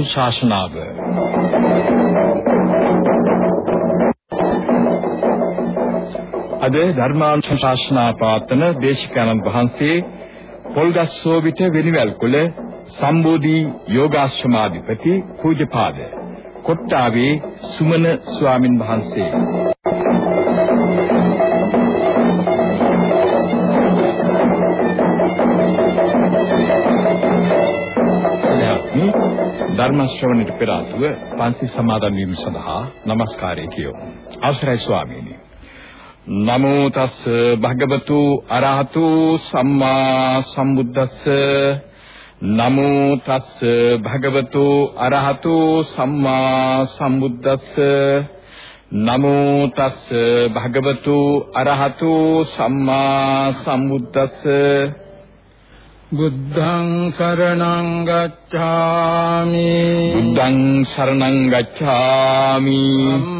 ධර්මානුශාසනාව අද ධර්මානුශාසනා පාතන දේශිකානන්ද වහන්සේ පොල්ගස්සෝවිත වෙනිවැල් කුල සම්බෝධි යෝගාශ්‍රමාධිපති පූජ්‍යපාද කොට්ටාවේ සුමන ස්වාමින් වහන්සේ. ධර්ම ශ්‍රවණයට පෙර ආතුව පන්සි සමාදන් වීම සඳහා নমස්කාරය කියමු. අවසරයි ස්වාමීනි. නමෝ තස් භගවතු අරහතු සම්මා සම්බුද්දස්ස නමෝ තස් භගවතු අරහතු සම්මා සම්බුද්දස්ස නමෝ තස් භගවතු අරහතු සම්මා සම්බුද්දස්ස බුද්ධං සරණං ගච්ඡාමි. බුද්ධං සරණං ගච්ඡාමි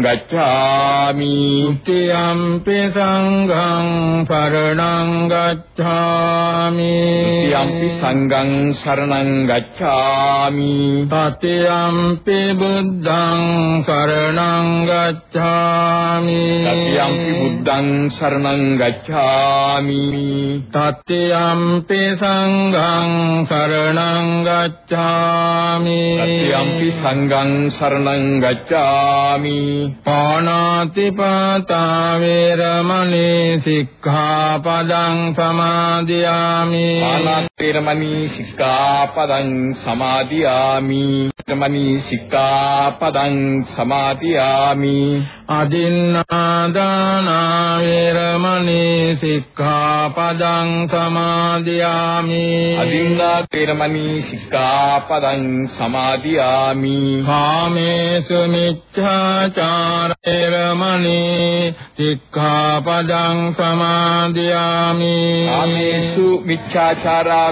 ගච්ඡාමි। තියම්පි සංඝං සරණං ගච්ඡාමි। තියම්පි සංඝං සරණං ගච්ඡාමි। තතියම්පි බුද්ධං සරණං ගච්ඡාමි। තතියම්පි බුද්ධං සරණං ගච්ඡාමි। තතියම්පි සංඝං සරණං ගච්ඡාමි। සත්‍යම්පි සංඝං සරණං ගච්ඡාමි පාණාති පාතා වේරමණී සික්ඛාපදං සමාදියාමි. පාණාති වේරමණී සික්ඛාපදං සමාදියාමි. වේරමණී සික්ඛාපදං සමාදියාමි. අදින්නාදාන වේරමණී සික්ඛාපදං සමාදියාමි. අදින්නා වේරමණී සික්ඛාපදං සමාදියාමි. කාමේසු මිච්ඡාචාර වේරමණී සික්ඛාපදං සමාදියාමි. කාමේසු මිච්ඡාචාරා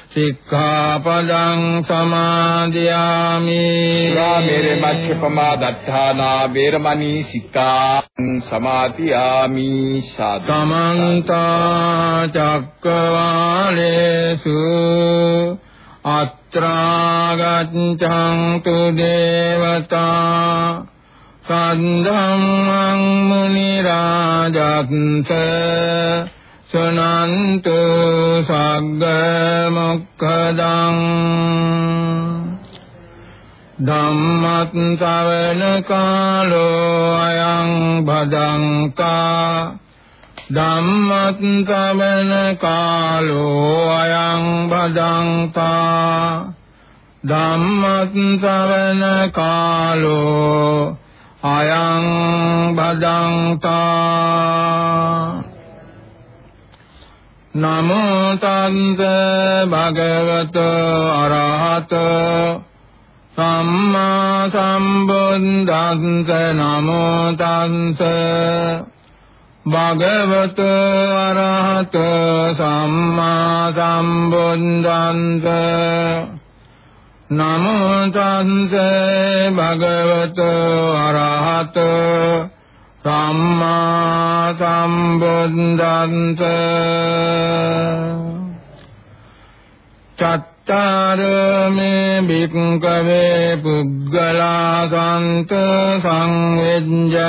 සික්ඛාපදං සමාදියාමි. සුරාමේරය මජ්ජපමා දට්ඨානා වේරමණී සික්ඛාපදං සමාදියාමි සමන්ත චක්කවාලේසු. අත්‍රාගච්ඡන්තු දේවතා. සන්ධම්මං මුනි රාජත්ත සනන්තු සග්ග මොක්ඛදං ධම්මත් ශ්‍රවණ කාලෝ අයං භදංකා ධම්මත් සමන කාලෝ අයං බදංතා ධම්මත් සමන කාලෝ අයං බදංතා නමෝ තන්ත භගවත අරහත සම්මා සම්බුද්දන්ත නමෝ තන්ත භගවත අරහත සම්මා සම්බුද්දන්ත නමෝ තස්ස භගවත අරහත සම්මා සම්බුද්දන්ත චත්තාරමේ භික්ඛවේ පුග්ගලා සන්ත සංවිජ්ජමානා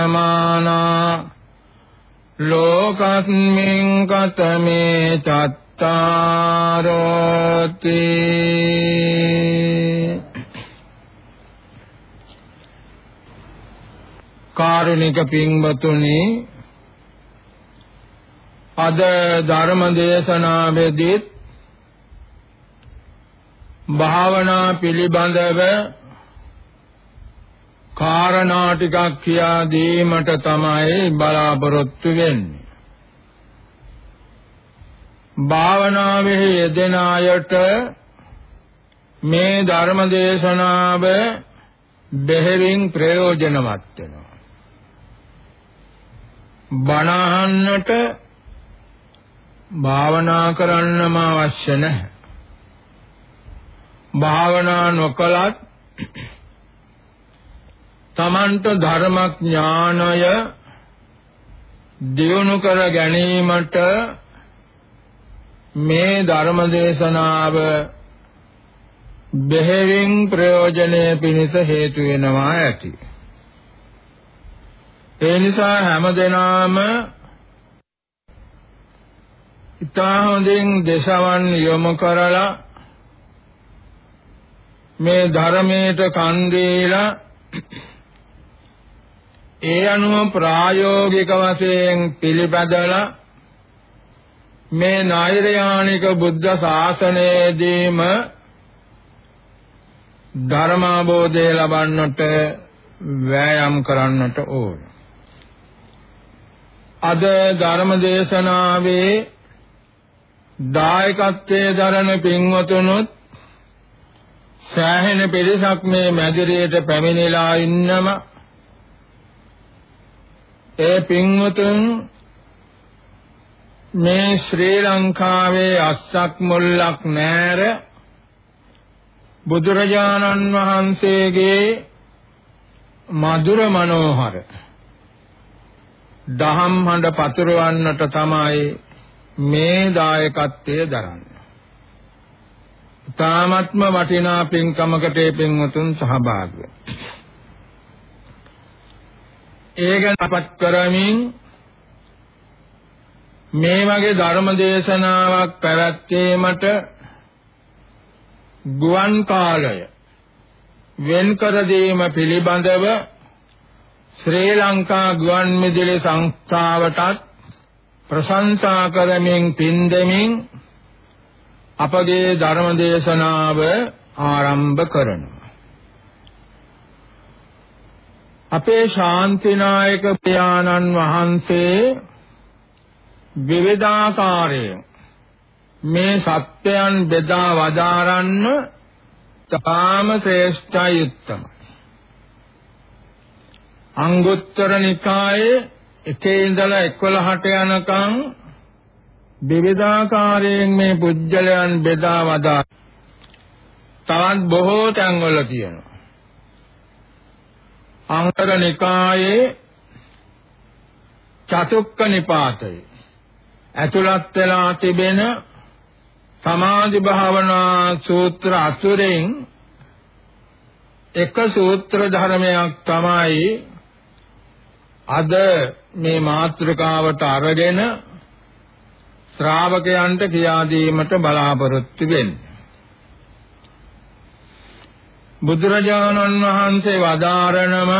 ලෝකස්මින් කතමේ චත්තාරති කාරුණික පින්වතුනි අද ධර්ම දේශනාවේදී භාවනා පිළිබඳව කාරණා ටිකක් කියා දීමට තමයි බලාපොරොත්තු වෙන්නේ. භාවනාවේ යෙදෙන අයට මේ ධර්ම දේශනාව බෙහෙවින් ප්‍රයෝජනවත් වෙනවා. බණ අහන්නට භාවනා කරන්නම අවශ්‍ය නැහැ. භාවනා නොකලත් තමන්ට ධර්මඥානය දියුණු කර ගැනීමට මේ ධර්ම දේශනාව බෙහෙවින් ප්‍රයෝජනය පිණිස හේතු වෙනවා ඇති. ඒ නිසා හැමදෙනාම ඉතා හොඳින් දේශවන් යොමු කරලා මේ ධර්මයට කන් දීලා ඒ අනුව ප්‍රායෝගික වශයෙන් පිළිපදලා මේ නෛර්යානික බුද්ධ ශාසනයේදීම ධර්මාබෝධය ලබන්නට වෑයම් කරන්නට ඕන. අද ධර්ම දේශනාවේ දායකත්වයේ දරන පින්වතුනුත් සෑහෙන පිරිසක් මේ මැදිරියට පැමිණලා ඉන්නම ඒ පින්වතුන් මේ ශ්‍රී ලංකාවේ අස්සක් මුල්ලක් නැර බුදුරජාණන් වහන්සේගේ මధుර මනෝහර දහම් හඬ පතුරවන්නට තමයි මේ දායකත්වයේ දරන්නේ. තාමත්ම වටිනා පින්කමකට පින්වතුන් සහභාගී ඒ ගැන අපත් කරමින් මේ වගේ ධර්ම දේශනාවක් පැවැත්වීමට ගුවන් කාලය වෙන් කර දීම පිළිබඳව ශ්‍රී ලංකා ගුවන් විදුලි සංස්ථාවටත් ප්‍රශංසා කරමින් පින් දෙමින් අපගේ ධර්ම දේශනාව ආරම්භ කරනවා අපේ ශාන්තිනායක පියාණන් වහන්සේ විවිධාකාරයෙන් මේ සත්‍යයන් බෙදා වදාරන්න තාම ශ්‍රේෂ්ඨයි උත්තමයි. අංගුත්තර නිකායේ එකේ ඉඳලා 11ට යනකම් විවිධාකාරයෙන් මේ පුජ්‍යලයන් බෙදා වදා තවත් බොහෝ තැන්වල තියෙනවා. අංකර නිකායේ චතුක්ක නිපාතේ ඇතුළත් වෙලා තිබෙන සමාධි භාවනා සූත්‍ර අතුරෙන් එක සූත්‍ර ධර්මයක් තමයි අද මේ මාතෘකාවට අරගෙන ශ්‍රාවකයන්ට කියා දීමට බලාපොරොත්තු වෙන්නේ. බුදුරජාණන් වහන්සේ වදාරනම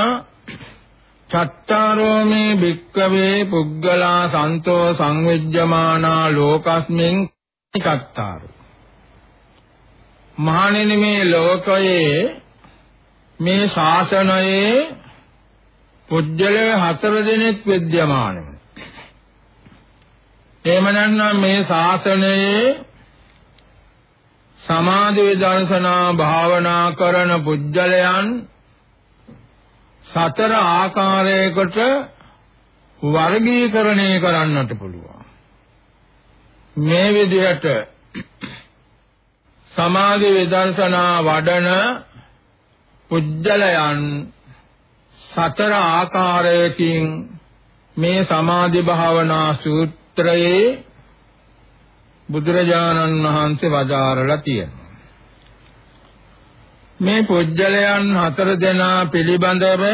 චත්තාරෝ මේ භික්කවේ පුග්ගලා සන්තෝ සංවිජ්ජමානා ලෝකස්මින් චත්තාරෝ. මහණෙනි මේ ලෝකයේ මේ ශාසනයේ පුජ්‍යලව හතර දෙනෙක් විද්‍යමානයි. එහෙම නැත්නම් මේ ශාසනයේ සමාධි විදර්ශනා භාවනා කරන පුජ්‍යලයන් සතර ආකාරයකට වර්ගීකරණය කරන්නට පුළුවන්. මේ විදිහට සමාධි විදර්ශනා වඩන පුජ්‍යලයන් සතර ආකාරයකින් මේ සමාධි භාවනා සූත්‍රයේ බුදුරජාණන් වහන්සේ වදාරලා තියෙනවා. මේ පුජ්‍යලයන් හතර දෙනා පිළිබඳව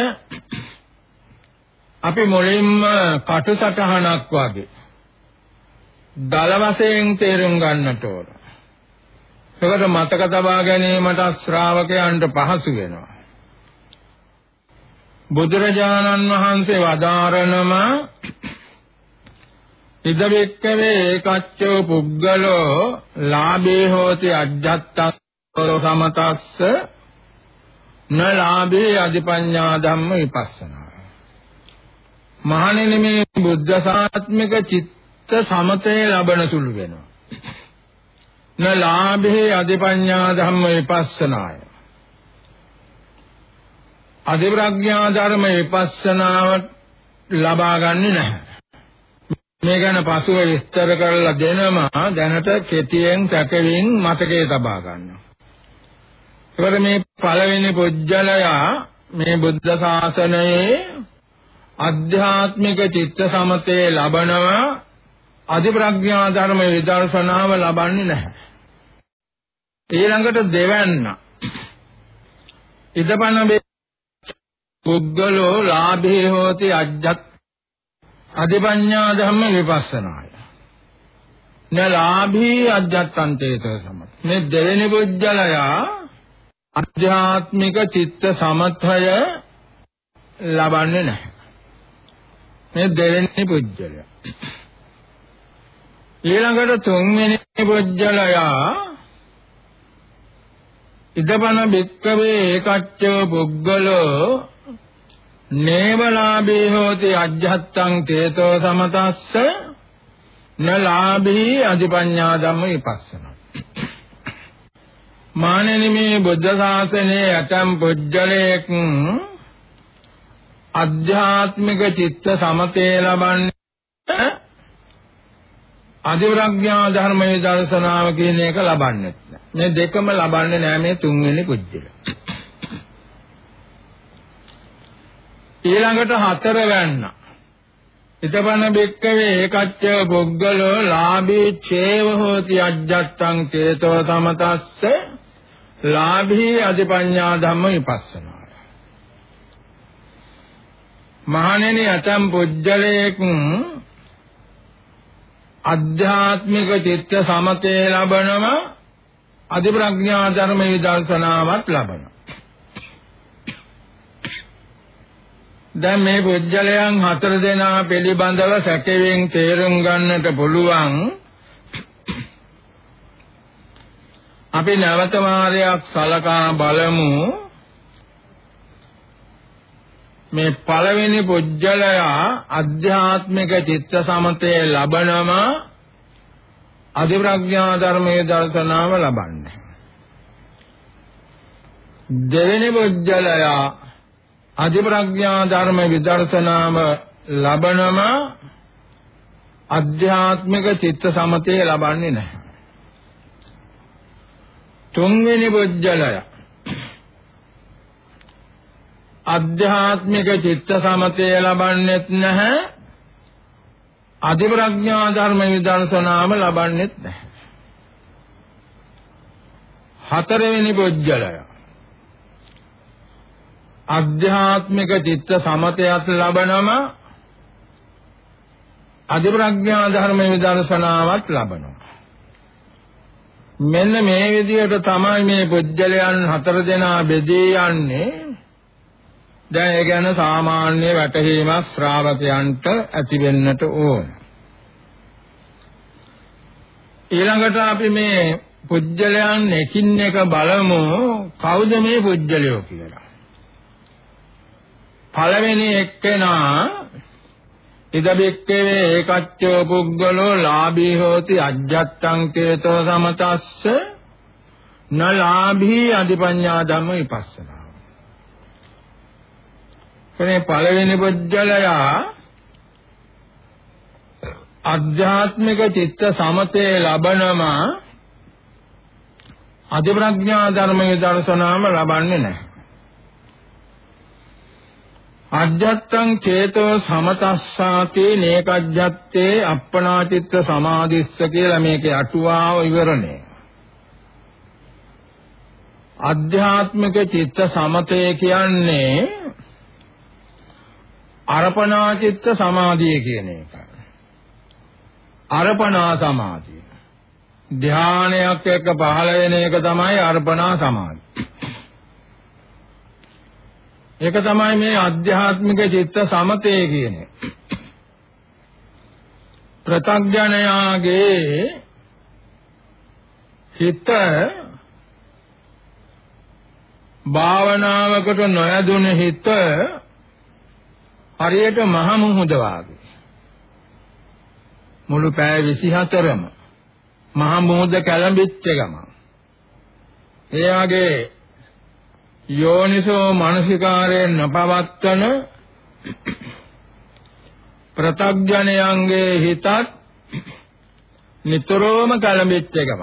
අපි මුලින්ම කටුසටහනක් වගේ දල වශයෙන් තේරුම් ගන්නට ඕන. ඒකට මතක තබා ගැනීමට ශ්‍රාවකයන්ට පහසු වෙනවා. බුදුරජාණන් වහන්සේ වදාරනම ඉද වික්කවේ ඒකච්චෝ පුග්ගලෝ ලාභේ හෝති අජ්ජත්තං සමතස්ස න ලාභේ අධිපඤ්ඤා ධම්ම විපස්සනා. මහණෙනි මේ බුද්ධ සාත්මික චිත්ත සමතේ ලබන සුළු වෙනවා. න ලාභේ අධිපඤ්ඤා ධම්ම විපස්සනාය. අධිප්‍රඥා ධර්ම විපස්සනාව ලබා ගන්නේ නැහැ මේ ගැන පසුව විස්තර කරලා දෙනවා දැනට කෙටියෙන් සැකවින් මතකයේ තබා ගන්නවා. ඒකට මේ පළවෙනි පුජ්‍යලයා මේ බුද්ධ ශාසනයේ අධ්‍යාත්මික චිත්ත සමතේ ලබනවා අධිප්‍රඥා ධර්ම විදර්ශනාව ලබන්නේ නැහැ. ඊළඟට දෙවන්න ඉදපන පුද්ගලෝ ලාභේ හෝති අජ්ජත් අධිපඤ්ඤා ධම්ම විපස්සනාය. නලාභී අධ්‍යත්තන්තේත සමත්. මේ දෙවෙනි පුජ්‍යලයා අධ්‍යාත්මික චිත්ත සමත්වය ලබන්නේ නැහැ. මේ දෙවෙනි පුජ්‍යලය. ඊළඟට තුන්වෙනි පුජ්‍යලයා ඉදපන බික්කවේ ඒකච්ච පුද්ගලෝ නේවලාභේ හෝති අජ්ජත්තං තේතෝ සමතස්ස නලාභී අධිපඤ්ඤා ධම්ම විපස්සනා මානෙනි මේ බුද්ධ ශාසනයේ ඇතම් පුජ්‍යලයක් අධ්‍යාත්මික චිත්ත සමතේ ලබන්නේ අධිව්‍රඥා ධර්මයේ දර්ශනාව කියන එක ලබන්නේ නැහැ. මේ දෙකම ලබන්නේ නැහැ මේ තුන්වෙනි පුජ්‍යල. ඊළඟට හතර වැන්න. ඉතපන බෙක්කවේ ඒකච්ච බොග්ගලෝ ලාභී චේව හෝති අජ්ජත්තං චේතෝ සමතස්ස ලාභී අධිපඤ්ඤා ධම්ම විපස්සනා. මහණෙනි අතම් පුජ්‍යලේක අධ්‍යාත්මික චිත්ත සමතේ ලබනම අධිප්‍රඥා ධර්ම විදර්ශනාවත් ලබනවා. දැන් මේ පුජ්‍යලයන් හතර දෙනා පිළිබඳව සැකයෙන් තේරුම් ගන්නට පුළුවන්. අපි නැවත මාරයක් සලකා බලමු. මේ පළවෙනි පුජ්‍යලයා අධ්‍යාත්මික චිත්ත සමතේ ලබනම අධිප්‍රඥා ධර්මයේ දර්ශනාව ලබන්නේ. දෙවෙනි පුජ්‍යලයා අධිප්‍රඥා ධර්ම විදර්ශනාව ලබනම අධ්‍යාත්මික චිත්ත සමතේ ලබන්නේ නැහැ. තුන්වෙනි පුජ්‍යලය අධ්‍යාත්මික චිත්ත සමතේ ලබන්නේත් නැහැ. අධිප්‍රඥා ධර්ම විදර්ශනාව ලබන්නේත් නැහැ. හතරවෙනි පුජ්‍යලය අධ්‍යාත්මික චිත්ත සමතයත් ලබනම අධිප්‍රඥා ධර්ම විදර්ශනාවත් ලබනවා. මෙන්න මේ විදිහට තමයි මේ පුජ්‍යලයන් හතර දෙනා බෙදී යන්නේ. දැන් ඒ ගැන සාමාන්‍ය වැටහීමක් ශ්‍රාවකයන්ට ඇති වෙන්නට ඕන. ඊළඟට අපි මේ පුජ්‍යලයන් එකින් එක බලමු. කවුද මේ පුජ්‍යලයෝ කියලා? පළවෙනි එක්කෙනා ඉදබෙක්කේ ඒකච්චෝ පුග්ගලෝ ලාභී හෝති අජ්ජත්තං කේතෝ සමතස්ස න ලාභී අධිපඤ්ඤා ධම්ම විපස්සනා. කෙනේ පළවෙනි පුජ්‍යලයා අධ්‍යාත්මික චිත්ත සමතේ ලබනම අධිප්‍රඥා ධර්මයේ දර්ශනාම ලබන්නේ නැහැ. අජ්ජත්තං චේතෝ සමතස්සාතේ නේකජ්ජත්තේ අප්පනාචිත්ත සමාධිස්ස කියලා මේකේ අටුවාව ඉවරණය. අධ්‍යාත්මික චිත්ත සමතේ කියන්නේ අර්පණාචිත්ත සමාධිය කියන එක. අර්පණා සමාධිය. ධානයක් එක්ක පහළ වෙන එක තමයි අර්පණා සමාධිය. ඒක තමයි මේ ආධ්‍යාත්මික චිත්ත සමතේ කියන්නේ. ප්‍රතග්ජනයාගේ හිත භාවනාවකට නොයදුන හිත හරියට මහ මුහුද වාගේ මුළු පෑ 24ම මහ මුහුද කැළඹිච්ච ගම ඒ වගේ යෝනිසෝ මානසිකාරයෙන් නපවත්තන ප්‍රතග්ජනයන්ගේ හිතත් නිතරම කලඹෙච්ච එකම.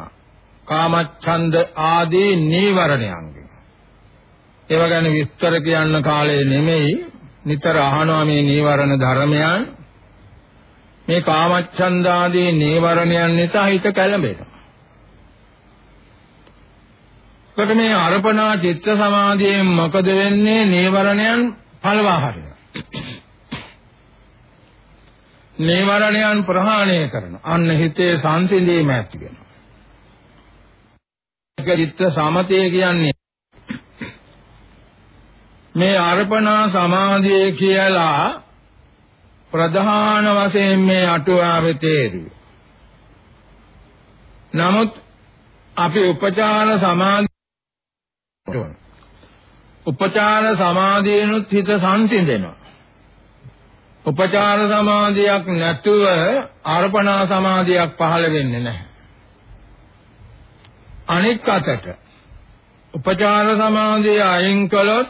කාමච්ඡන්ද ආදී නීවරණයන්ගේ. ඒව ගැන විස්තර කියන්න කාලේ නෙමෙයි නිතර අහනවා මේ නීවරණ ධර්මයන්. මේ කාමච්ඡන්ද ආදී නීවරණයන් නිසා හිත කැළඹෙනවා. කොට මේ අර්පණා චිත්ත සමාධියෙන් මොකද වෙන්නේ නීවරණයන් පළවා හරිනවා නීවරණයන් ප්‍රහාණය කරන අන්න හිතේ සංසිඳීම ඇති වෙනවා. චිත්ත සමතය කියන්නේ මේ අර්පණා සමාධිය කියලා ප්‍රධාන වශයෙන් මේ අටුවාවේ තේරුවේ. නමුත් අපි උපචාර සමාධිය උපචාර සමාධියනොත් හිත සංසිඳෙනවා. උපචාර සමාධියක් නැතුව අර්පණා සමාධියක් පහළ වෙන්නේ නැහැ. අනිත් අතට උපචාර සමාධිය අයින් කළොත්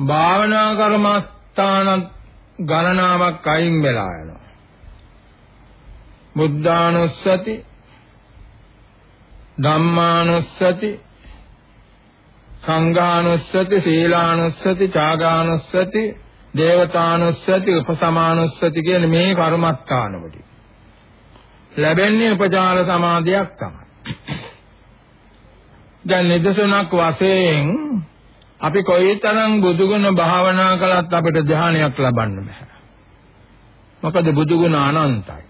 භාවනා කර්මස්ථාන ගණනාවක් අයින් වෙලා යනවා. බුද්ධානුස්සති ධම්මානුස්සති සංඝානුස්සති සීලානුස්සති ත්‍යාගානුස්සති දේවතානුස්සති උපසමානුස්සති කියන මේ කර්මස්ථානවලදී ලැබෙන්නේ උපචාර සමාධියක් තමයි. දැන් නිදසුනක් වශයෙන් අපි කොයිතරම් බුදුගුණ භාවනා කළත් අපිට ධානයක් ලබන්න බෑ. මොකද බුදුගුණ අනන්තයි.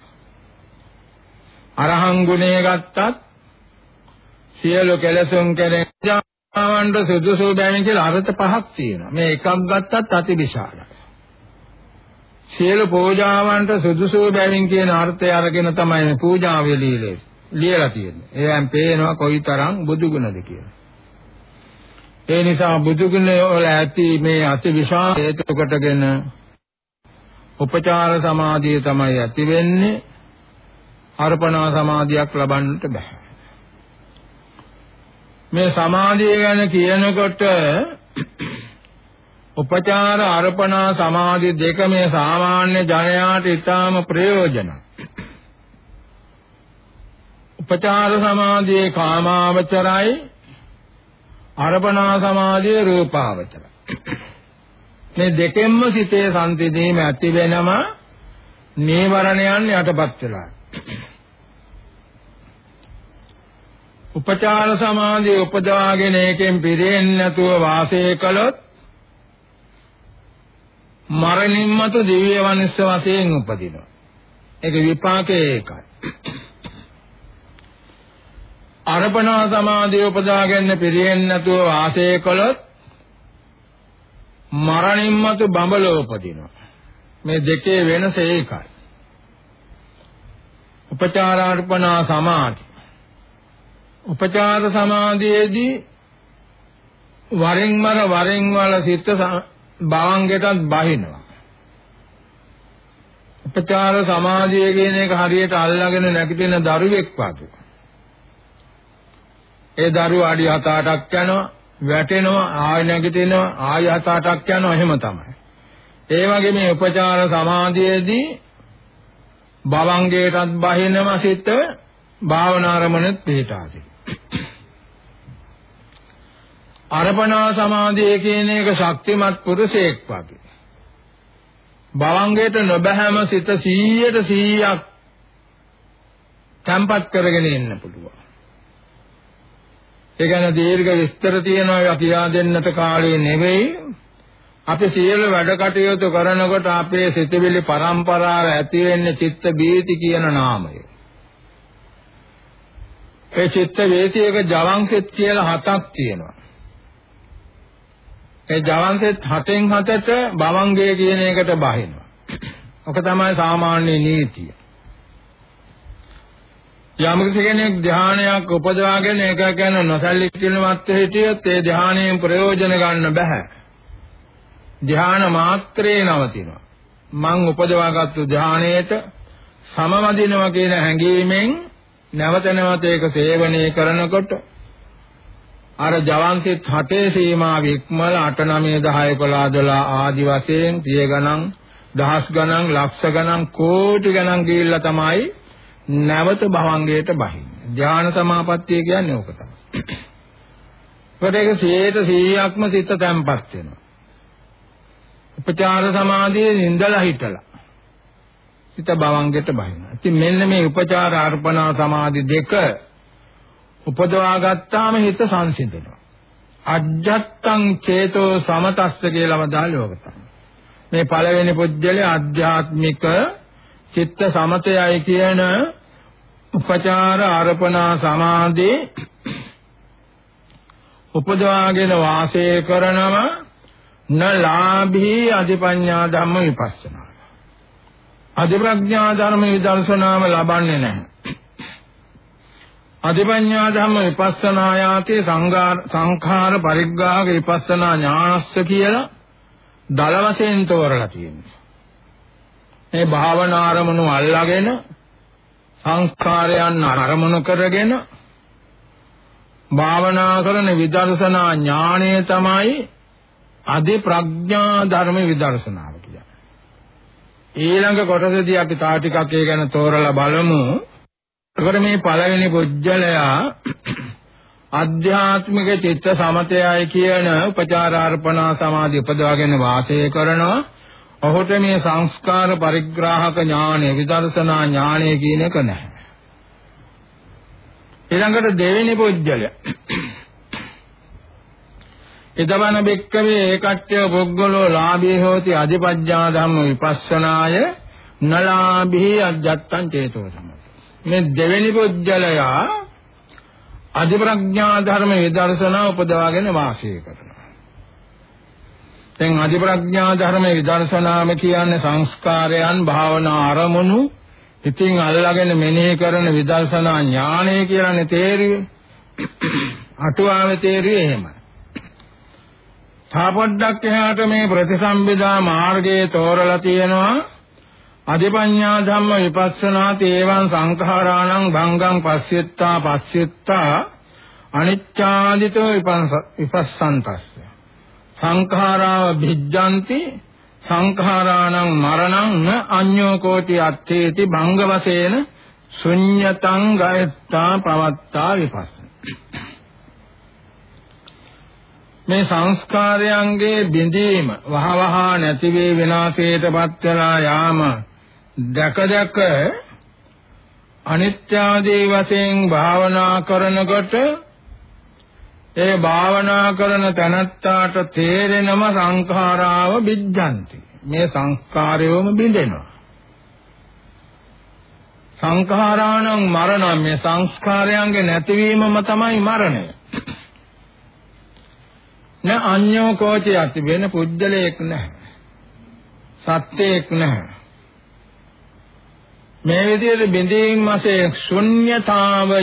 අරහං ගුණය ගත්තත් සියලු කෙලසුන් කෙරෙන ජාවන්ට සුදුසු බැවින් කියලා අර්ථ පහක් තියෙනවා. මේ එකක් ගත්තත් අතිවිශාලයි. සියලු පූජාවන්ට සුදුසු බැවින් කියන අර්ථය අරගෙන තමයි පූජාවේ লীලේ ලියලා තියෙන්නේ. එයන් පේනවා කොයිතරම් බුදු ගුණද කියලා. ඒ නිසා බුදු ගුණ වල ඇති මේ අති විශාල හේතු කොටගෙන උපචාර සමාධිය තමයි ඇති වෙන්නේ. අර්පණා සමාධියක් ලබන්නට බෑ. මේ සමාධිය ගැන කියනකොට උපචාර අර්පණා සමාධි දෙක මේ සාමාන්‍ය ජනයාට ඉතාම ප්‍රයෝජනයි. උපචාර සමාධියේ කාමාවචරයි අර්පණා සමාධියේ රූපාවචරයි. මේ දෙකෙන්ම සිතේ සංසිඳීම ඇති වෙනම නීවරණයන් යටපත් වෙලා. උපචාර සමාධිය උපදවාගෙන ඒකෙන් පිරෙන්නේ නැතුව වාසය කළොත් මරණින් මතු දිව්‍ය වංශ වශයෙන් උපදිනවා. ඒක විපාකයේ ඒකයි. අර්පණා සමාධිය උපදාගෙන පිරියෙන්නේ නැතුව වාසය කළොත් මරණින් මතු බඹලෝ උපදිනවා. මේ දෙකේ වෙනස ඒකයි. උපචාරාර්පණා සමාධි. උපචාර සමාධියේදී වරින් වර වරින් වල සිත භවංගයටත් බහිනවා. උපචාර සමාධිය කියන එක හරියට අල්ලාගෙන නැගිටින දරුවෙක් වගේ. ඒ දරුවා අඩි 7-8ක් යනවා, වැටෙනවා, ආය නැගිටිනවා, ආය 7-8ක් යනවා එහෙම තමයි. ඒ වගේ මේ උපචාර සමාධියේදී භවංගයටත් බහිනම සිත භාවනාරමණෙත් පිටාදී. අර්පණා සමාධිය කියන එක ශක්තිමත් පුරුෂයෙක් වගේ. භවංගයට නොබැහැම සිත 100ට 100ක් තැම්පත් කරගෙන ඉන්න පුළුවන්. ඒ ගැන දීර්ඝ විස්තර තියෙනවා කියා දෙන්නට කාලේ නෙවෙයි. අපි සියලු වැඩ කටයුතු කරනකොට අපේ සිතවිලි පරම්පරාව ඇති වෙන්නේ චිත්ත බීති කියන නාමය. ඒ චිත්ත වේතියක ජවංසෙත් කියලා හතක් තියෙනවා. ඒ ජවන්සෙත් හතෙන් හතට භවංගය කියන එකට බහිනවා. ඔක තමයි සාමාන්‍ය නීතිය. යම් කෙනෙක් ධානයක් උපදවාගෙන ඒක ගැන නොසැලකිලිමත් හිටියොත් ඒ ධානයෙන් ප්‍රයෝජන ගන්න බෑ. ධාන මාත්‍රේ නවතිනවා. මං උපදවාගත්තු ධානයේට සමවදිනවා කියන හැඟීමෙන් නැවත නැවත ඒක සේවනය කරනකොට අර ජවන්සිට හතේ සීමා වික්මල 8 9 10 11 12 ආදි වශයෙන් 30 ගණන් දහස් ගණන් ලක්ෂ ගණන් කෝටි ගණන් ගිහිල්ලා තමයි නැවත භවංගයට බහින්නේ. ධ්‍යාන සමාපත්තිය කියන්නේ ඕක තමයි. ඒකට ඒක 100%ක්ම සිත තැම්පත් වෙනවා. උපචාර සමාධියේ නිඳලා හිටලා සිත භවංගයට බහිනවා. ඉතින් මෙන්න මේ උපචාර අර්පණා සමාධි දෙක උපදවා ගත්තාම හිත සංසිඳනවා. අජ්ජත්තං චේතෝ සමතස්ස කියලා වදාළේ ඕක තමයි. මේ පළවෙනි පුජ්‍යලේ ආධ්‍යාත්මික චිත්ත සමතයයි කියන උපචාර අර්පණා සමාධි උපදවාගෙන වාසය කරනම නලාභී අධිපඤ්ඤා ධම්ම විපස්සනා අධිප්‍රඥා ධර්ම විදර්ශනාම ලබන්නේ නැහැ අධිපඤ්ඤා ධම්ම විපස්සනා යාතේ සංඛාර පරිග්‍රාහක විපස්සනා ඥානස්ස කියලා දල වශයෙන් තෝරලා තියෙනවා මේ භාවනා අරමුණු අල්ලාගෙන සංස්කාරයන් අරමුණු කරගෙන භාවනා කරන විදර්ශනා ඥාණය තමයි අධි ප්‍රඥා ධර්ම විදර්ශනාව කියන්නේ. ඊළඟ කොටසදී අපි තා ටිකක් ඒ ගැන තෝරලා බලමු. එතකොට මේ පළවෙනි පුජ්‍යලයා ආධ්‍යාත්මික චිත්ත සමතයයි කියන උපචාරාර්පණා සමාධි උපදවාගෙන වාසය කරනවා. ඔහුට මේ සංස්කාර පරිග්‍රාහක ඥානය විදර්ශනා ඥානය කියන එක නැහැ. ඊළඟට දෙවෙනි පුජ්‍යලය. ඉදවන බෙක්කවේ ඒකච්ච පොග්ගලෝ ලාභී හෝති අධිපඤ්ඤා ධම්ම විපස්සනාය නලාභී අජත්තං චේතෝ සමත. මේ දෙවෙනි පුජ්‍යලයා අධිප්‍රඥා ධර්ම විදර්ශනා උපදවාගෙන වාසය කරනවා. දැන් අධිප්‍රඥා ධර්ම විදර්ශනාම කියන්නේ සංස්කාරයන් භාවනා අරමුණු ඉතින් අල්ලාගෙන මෙනෙහි කරන විදර්ශනා ඥානය කියලානේ තේරුවේ අටුවාවේ තේරුවේ එහෙමයි තාපොඩ්ඩක් එහාට මේ ප්‍රතිසම්බිදා මාර්ගයේ තෝරලා තියෙනවා අධිපඤ්ඤා ධම්ම විපස්සනා තේවං සංඛාරාණං භංගං පස්සෙත්තා පස්සෙත්තා අනිච්ඡාදිතෝ විපස්සන්තස්ස. සංඛාරාව භිජ්ජಂತಿ සංඛාරාණං මරණං න අඤ්ඤෝ කෝටි අත්තේති භංග වශයෙන් ශුඤ්ඤතං ගයත්තා පවත්තා විපස්ස මේ සංස්කාරයන්ගේ බිඳීම වහවහ නැති වේ විනාශයටපත් වෙලා යාම දැක දැක අනිත්‍ය ආදී වශයෙන් භාවනා කරනකොට ඒ භාවනා කරන තැනත්තාට තේරෙනම සංඛාරාව බිජ්ජಂತಿ. මේ සංස්කාරයෝම බිඳෙනවා. සංඛාරාණං මරණ මේ සංස්කාරයන්ගේ නැතිවීමම තමයි මරණය. න අඤ්ඤෝ කෝචි යති වෙන පුජ්‍යලයක් නැහැ. සත්‍යයක් නැහැ. මේ විදිහට බිඳීම් මාසේ ශුන්්‍යතාවය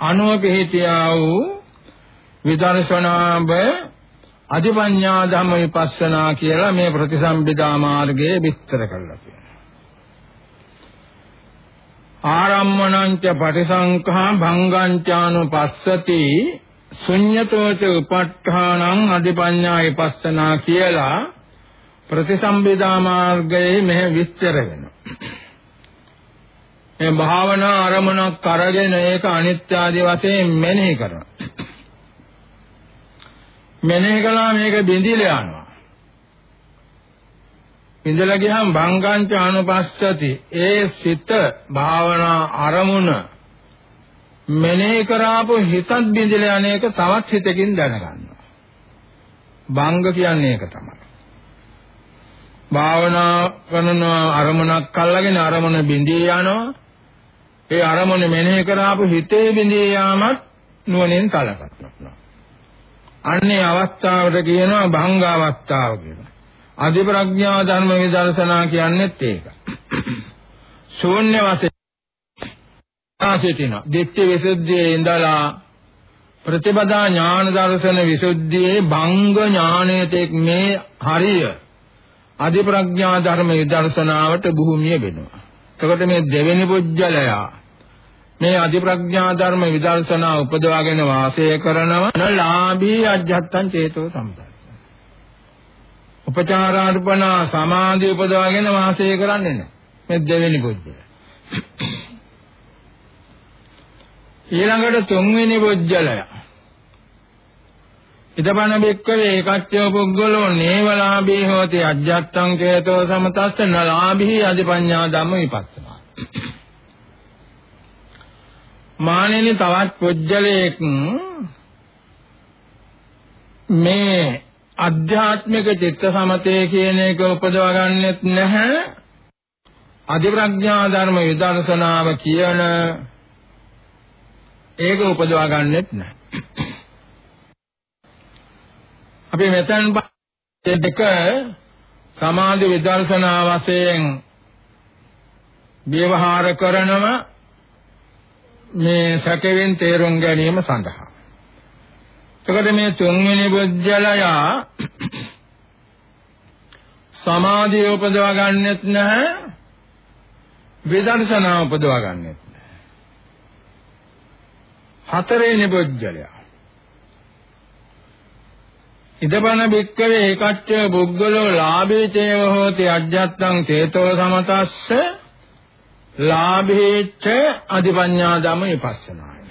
අනුව පිහිටියා වූ විදර්ශනාව අධිපඤ්ඤා ධම්ම විපස්සනා කියලා මේ ප්‍රතිසම්පදා මාර්ගයේ විස්තර කරලා තියෙනවා. ආරම්මණංච පටිසංඛා භංගංචානුපස්සති ශුඤ්‍යතෝච උපට්ඨානං අධිපඤ්ඤා විපස්සනා කියලා ප්‍රතිසම්පදා මාර්ගයේ මෙහෙ විස්තර වෙනවා. මේ භාවනා අරමුණක් අරගෙන ඒක අනිත්‍ය ආදී වශයෙන් මෙනෙහි කරනවා. මෙනෙහි කළා මේක බිඳිලා යනවා. බිඳලා ගියහම භංගංච අනුපස්සති ඒ සිත භාවනා අරමුණ මෙනෙහි කරාපු හිතත් බිඳිලා යන එක තවත් හිතකින් දැනගන්නවා. භංග කියන්නේ ඒක තමයි. භාවනා කරන අරමුණක් අල්ලගෙන අරමුණ බිඳී යනවා ඒ අරමුණ මෙනෙහි කරාපු හිතේ බිඳී යාමත් නුවණින් කලකනවා. අන්නේ අවස්ථාවට කියනවා භංග අවස්ථාව කියලා. අධි ප්‍රඥා ධර්ම විදර්ශනා කියන්නේත් ඒක. ශූන්‍ය වශයෙන් ආසිතින. දිට්ඨි විසුද්ධියේ ඉඳලා ප්‍රතිපදා ඥාන දර්ශන විසුද්ධියේ භංග ඥානයේතෙක් මේ හරිය අධි ප්‍රඥා ධර්ම විදර්ශනාවට භූමිය වෙනවා. එතකොට මේ දෙවෙනි පුජ්‍යලයා මේ අධි ප්‍රඥා ධර්ම විදර්ශනා උපදවාගෙන වාසය කරනවා ලාභී අජ්ජත්තං චේතෝ සම්පත. උපචාරාර්පණා සමාධි උපදවාගෙන වාසය කරන්නේ නැහැ. මේ දෙවෙනි පුජ්‍යය. ඊළඟට තුන්වෙනි පුජ්‍යලය. ඉදපන බෙක්කවේ ඒකච්චය පුද්ගලෝ නේවලාභී හෝති අජ්ජත්තං චේතෝ සමතස්ස නලාභී අධිපඤ්ඤා ධම්ම විපස්සනා. මානෙනි තවත් පුජ්‍යලයක් මේ අධ්‍යාත්මික චිත්ත සමතේ කියන එක උපදවා ගන්නෙත් නැහැ අධිප්‍රඥා ධර්ම විදර්ශනාව කියන ඒක උපදවා ගන්නෙත් නැහැ අපි මෙතන දෙක සමාධි විදර්ශනා වශයෙන් ව්‍යවහාර කරනවා මේ සැකෙන් තේරුම් ගැනීම සඳහා. එතකොට මේ තුන්වෙනි බුද්ධලය සමාධිය උපදවා ගන්නෙත් නැහැ විදර්ශනා උපදවා ගන්නෙත් නැහැ. හතරවෙනි බුද්ධලය ඉදබන බික්කවේ ඒකච්ච බුග්ගලෝ ලාභේ චේව හෝති අජ්ජත්තං චේතෝ සමතස්ස ලාභේච්ඡ අධිපඤ්ඤා ධම විපස්සනාය.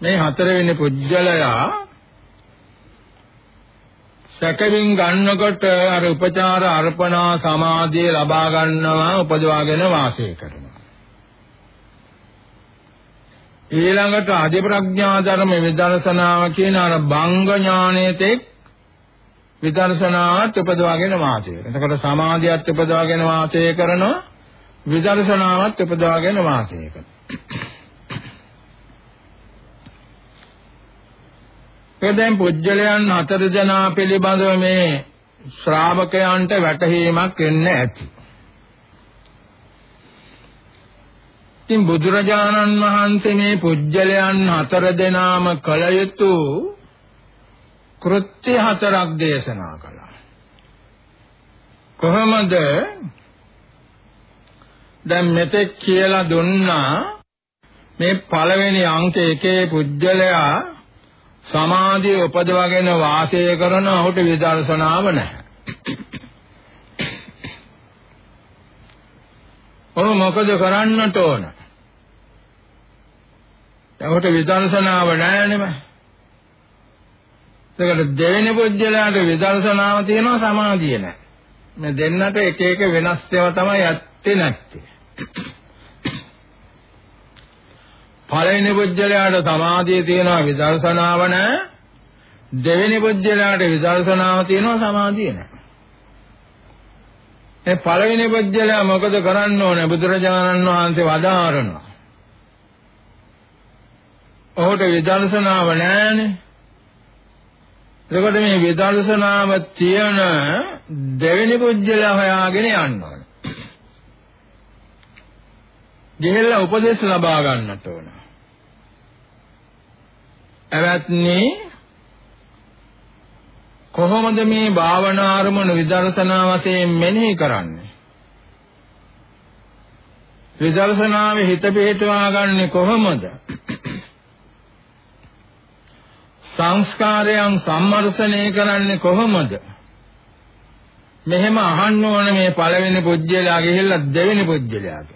මේ හතරවෙනි පුජ්‍යලයා සැකවින් ගන්නකොට අර උපචාර අර්පණා සමාධිය ලබා ගන්නවා උපදවාගෙන වාසය කරනවා. ඊළඟට අධිප්‍රඥා ධර්ම විදර්ශනාව කියන අර බංග ඥානයේතෙක් විදර්ශනාවත් උපදවාගෙන වාසය කරනවා. එතකොට සමාධියත් උපදවාගෙන වාසය කරනවා විදර්ශනාවත් උපදවාගෙන වාසය කරනවා. එදෙන් පුජ්‍යලයන් හතර දෙනා පිළිබඳව මේ ශ්‍රාවකයන්ට වැටහීමක් එන්න ඇති. ඉතින් බුදුරජාණන් වහන්සේ මේ පුජ්‍යලයන් හතර දෙනාම කල යුතු කෘත්‍ය හතරක් දේශනා කළා. කොහොමද දැන් මෙතෙක් කියලා දුන්නා මේ පළවෙනි අංක එකේ පුජ්‍යලයා සමාධිය උපදවගෙන වාසය කරන ඔහුට විදර්ශනාව නැහැ. ඔහු මොකද කරන්නට ඕන? ඔහුට විදර්ශනාව නැහැ නෙම. ඒකට දෙවෙනි පුජ්‍යලයාට විදර්ශනාව තියෙනවා සමාධිය නැහැ. මේ දෙන්නට එක එක වෙනස් ඒවා තමයි ඇත්තේ නැත්තේ. පළවෙනි පුජ්‍යලයාට සමාධිය තියෙනවා විදර්ශනාව නැහැ. දෙවෙනි පුජ්‍යලයාට විදර්ශනාව තියෙනවා සමාධිය නැහැ. ඒ පළවෙනි පුජ්‍යලයා මොකද කරන්න ඕනේ? බුදුරජාණන් වහන්සේ වදාारणවා. ඔහුට විදර්ශනාව නැහැනේ. එතකොට මේ විදර්ශනාව තියෙන දෙවෙනි පුජ්‍යලයා හොයාගෙන යන්න ඕනේ. ගිහිල්ලා උපදේශ ලබා ගන්නට ඕන. එවත්නි කොහොමද මේ භාවනා අරමුණු විදර්ශනා වශයෙන් මෙනෙහි කරන්නේ? විදර්ශනාවේ හිත පිහිටවා ගන්නෙ කොහොමද? සංස්කාරයන් සම්මර්ෂණය කරන්නේ කොහොමද? මෙහෙම අහන්න ඕන මේ පළවෙනි පුජ්‍යලයා ගිහිල්ලා දෙවෙනි පුජ්‍යලයාට.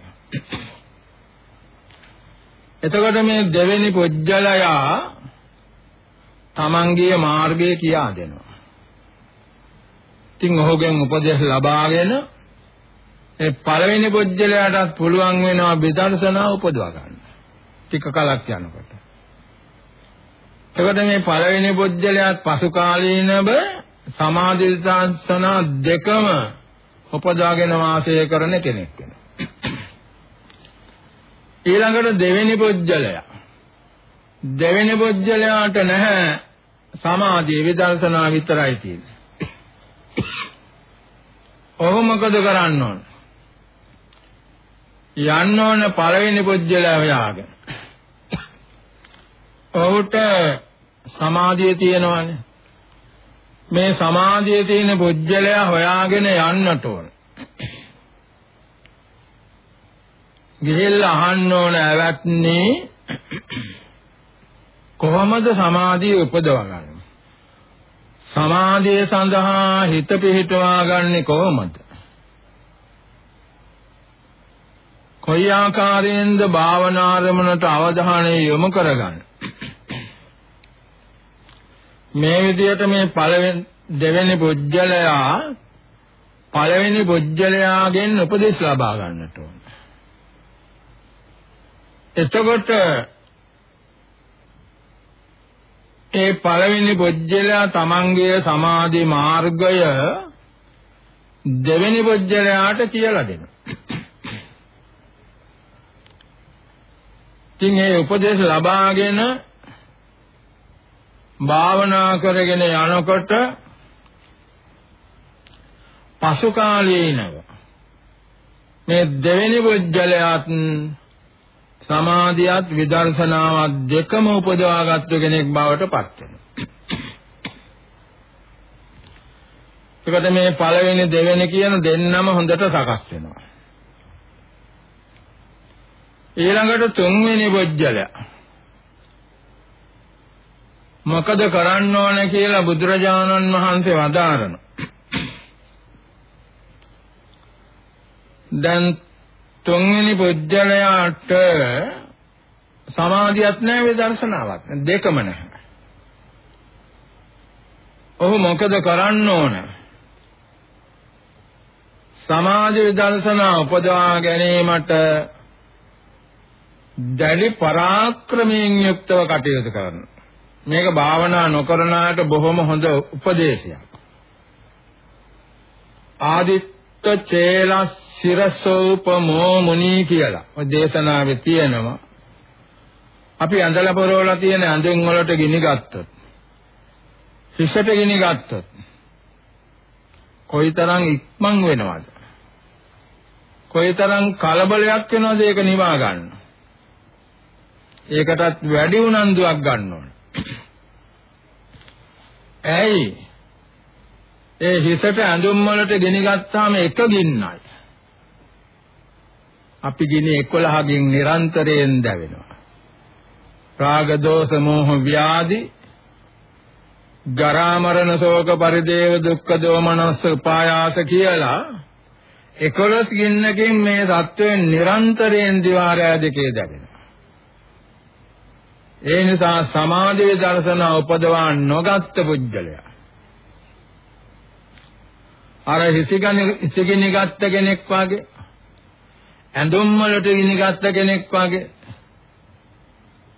එතකොට මේ දෙවෙනි පුජ්‍යලයා තමන්ගේ මාර්ගය කියා දෙනවා. ඉතින් ඔහුගෙන් උපදෙස් ලබාගෙන ඒ පළවෙනි පුජ්‍යලයාටත් පුළුවන් වෙනවා විදර්ශනා උපදවා ගන්න. ටික කලක් යනකොට. එතකොට මේ පළවෙනි පුජ්‍යලයාත් පසු කාලීනව සමාධි දර්ශනා දෙකම උපදාගෙන වාසය කරන කෙනෙක් වෙනවා. ඊළඟට දෙවෙනි පුජ්‍යලය. දෙවෙනි පුජ්‍යලයාට නැහැ සමාධිය විදර්ශනා විතරයි තියෙන්නේ. ඔහු මොකද කරන්න ඕන? යන්න ඕන පළවෙනි පුජ්‍යලයා හොයාගෙන. ඔහුට සමාධිය තියෙනවානේ. මේ සමාධිය තියෙන පුජ්‍යලයා හොයාගෙන යන්නට ඕන. ගිහිල්ලා අහන්න ඕන ඇවැත්නේ කොහොමද සමාධිය උපදවගන්නේ? සමාධිය සඳහා හිත පිහිටවා ගන්නෙ කොහොමද? කොයි ආකාරයෙන්ද භාවනාරමණට අවධානය යොමු කරගන්නේ? මේ විදිහට මේ පළවෙනි දෙවෙනි පුජ්‍යලයා පළවෙනි පුජ්‍යලයාගෙන් උපදෙස් ලබා ගන්නට ඕන. එතකොට ඒ පළවෙනි පුජ්‍යලයා තමන්ගේ සමාධි මාර්ගය දෙවෙනි පුජ්‍යලයාට කියලා දෙනවා. ඉතින් ඒ උපදේශ ලබාගෙන භාවනා කරගෙන යනකොට පසු කාලීනව මේ දෙවෙනි පුජ්‍යලයාත් සමාධියත් විදර්ශනාවත් දෙකම උපදවාගත්තු කෙනෙක් බවට පත් වෙනවා. ඒකට මේ පළවෙනි දෙවෙනි කියන දෙන්නම හොඳට සකස් වෙනවා. ඊළඟට තුන්වෙනි බොජ්ජලය. මොකද කරන්න ඕන කියලා බුදුරජාණන් වහන්සේ වදාරන. දැන් තුන්වෙනි පුජ්‍යලයාට සමාධියක් නැහැ විදර්ශනාවක් දෙකම නැහැ. ඔහු මොකද කරන්න ඕන? සමාධි විදර්ශනා උපදවා ගැනීමට දැඩි පරාක්‍රමයෙන් යුක්තව කටයුතු කරන. මේක භාවනා නොකරනාට බොහොම හොඳ උපදේශයක්. ආදිත්ත චේලස් සිරසෝපමෝ මුනි කියලා. ඔය දේශනාවේ තියෙනවා. අපි ඇඳලා පොරවලා තියෙන ඇඳුම් වලට ගිනි ගත්තොත් හිසට ගිනි ගත්තොත් කොයිතරම් ඉක්මන් වෙනවද? කොයිතරම් කලබලයක් වෙනවද ඒක නිවා ගන්න. ඒකටත් වැඩි උනන්දුවක් ගන්න ඕන. ඇයි? ඒ හිසට ඇඳුම් වලට ගෙනි ගත්තාම එක ගින්නයි. අපි ගිනි 11කින් නිරන්තරයෙන් දැවෙනවා. රාග දෝෂ මෝහ ව්‍යාධි ජරා මරණ ශෝක පරිදේව දුක්ඛ දෝමනස්ස උපායාස කියලා 11 ගින්නකින් මේ தත්වයෙන් නිරන්තරයෙන් දිවාරය දෙකේ දැවෙනවා. ඒ නිසා සමාධි දර්ශන උපදවා නොගත් පුජ්‍යලයා අර හිසිගනි හිසිගිනි ගත්ත කෙනෙක් වගේ ඇඳුම් වලට ගිනිගත්ත කෙනෙක් වගේ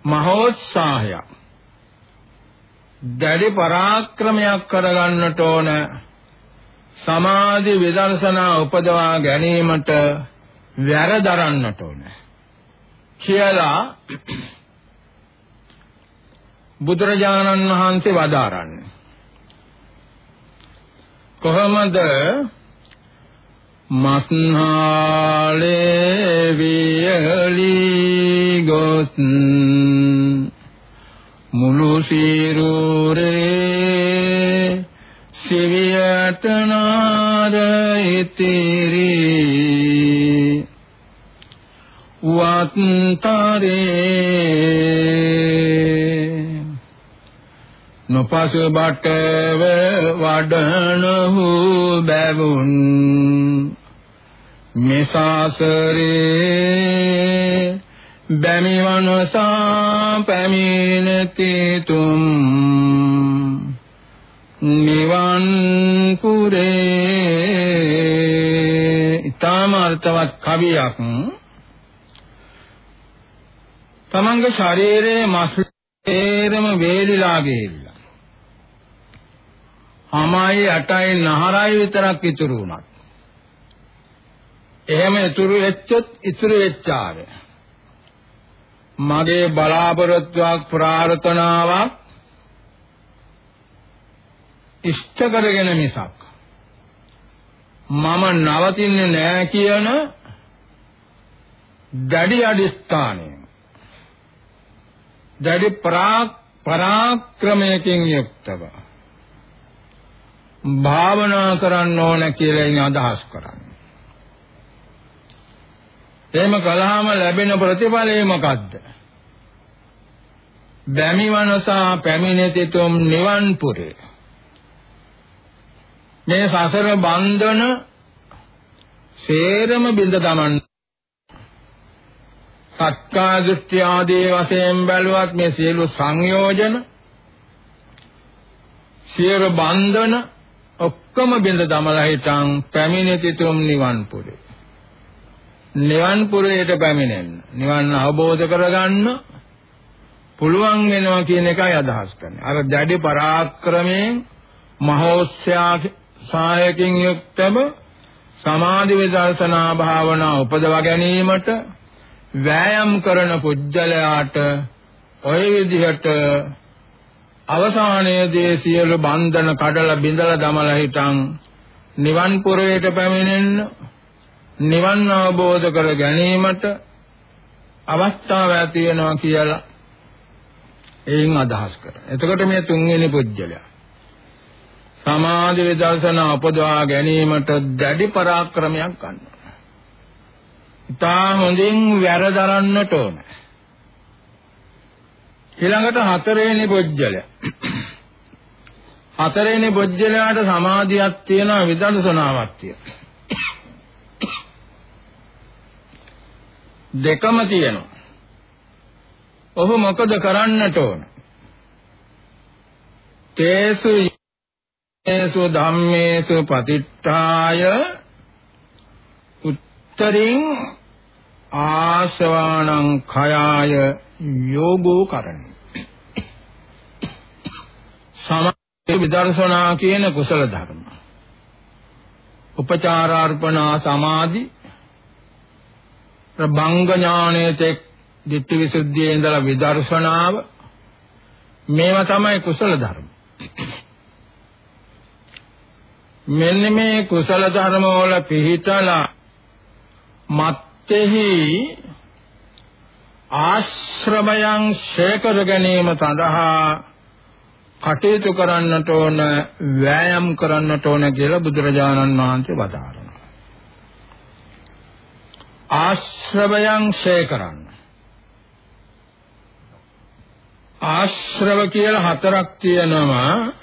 මහෝත්සාහයක් දැඩි පරාක්‍රමයක් කරගන්නට ඕන සමාධි විදර්ශනා උපදවා ගැනීමට වැරදරන්නට ඕන. කියලා බුදුරජාණන් වහන්සේ වදාරන්නේ. කොහොමද? මස්හාලේ වියලි ගොස් මුළු සිරුරේ සිවියට නාර ඉතිරි වත්තරේ නොපසු බටව වඩනහු බැවුන්. මෙසාසරේ බැමිවනසා පැමිණති තුම් නිවන් පුරේ ඊටම අර්ථවත් කවියක්. තමන්ගේ ශරීරයේ මස් තේරම වේලිලා ගිහිල්ලා හමයි අටයි නහරයි විතරක් ඉතුරු වුණා එහෙම ඉතුරු වෙච්චොත් ඉතුරු වෙච්චාර මගේ බලාපොරොත්තුවක් ප්‍රාර්ථනාවක් ඉෂ්ට කරගෙන මිසක් මම නවතින්නේ නෑ කියන දැඩි අදිස්ථානය. දැඩි පරාක්‍රමයකින් යුක්තව. භාවනා කරන්න ඕන කියලා ඉන්නේ අදහස් කරන්නේ. එහෙම කළාම ලැබෙන ප්‍රතිඵලය මොකද්ද? බැමිවනසා පැමිණෙතිතුම් නිවන් පුරේ. මේ සසර බන්ධන සේරම බිඳ තමන් සත්කා දෘෂ්ටි ආදී වශයෙන් බැලුවත් මේ සියලු සංයෝජන සියලු බන්ධන ඔක්කොම බිඳ දමලා හිටන් පැමිණෙතිතුම් නිවන් පුරේ. නිවන් පුරේට පැමිණෙන්න. නිවන් අවබෝධ කරගන්න පුළුවන් වෙනවා කියන එකයි අදහස් කරන්නේ. අර දැඩි පරාක්‍රමයෙන් මහෝත්සයා සායකින් යුක්තව සමාධි විදර්ශනා භාවනා උපදවා ගැනීමට වෑයම් කරන පුජ්‍යලයාට ওই විදිහට අවසානයේදී සියලු බන්ධන කඩලා බිඳලා දමලා හිටන් නිවන් පුරයට පැමිණෙන්න නිවන් අවබෝධ කර ගැනීමට අවස්ථාව ඇති වෙනවා කියලා එයින් අදහස් කරනවා. එතකොට මේ තුන්වෙනි පුජ්‍යලයා සමාධි විදර්ශනා උපදවා ගැනීමට දැඩි පරාක්‍රමයක් ගන්නවා. ඉතා හොඳින් වැරදරන්නට ඕන. ඊළඟට හතරවෙනි බොජ්ජලය. හතරවෙනි බොජ්ජලයට සමාධියක් තියෙනවා විදර්ශනාවක් තියෙනවා. දෙකම තියෙනවා. ඔහු මොකද කරන්නට ඕන? තේසු යේසු ධම්මේසු පතිත්තාය උත්තරින් ආශවාණං khයාය යෝගෝ කරණි සමාධි විදර්ශනා කියන කුසල ධර්ම. උපචාරාර්පණා සමාධි. භංග ඥානයේ තෙක් ditthi visuddhiයේ ඉඳලා විදර්ශනාව. මේවා තමයි කුසල ධර්ම. මෙන්න මේ කුසල ධර්ම වල පිහිටලා මත්ෙහි ආශ්‍රමයන් ශේකර ගැනීම සඳහා කටයුතු කරන්නට ඕන වෑයම් කරන්නට ඕන කියලා බුදුරජාණන් වහන්සේ වදාරනවා ආශ්‍රවයන් ශේකරන්න ආශ්‍රව කියලා හතරක් තියෙනවා.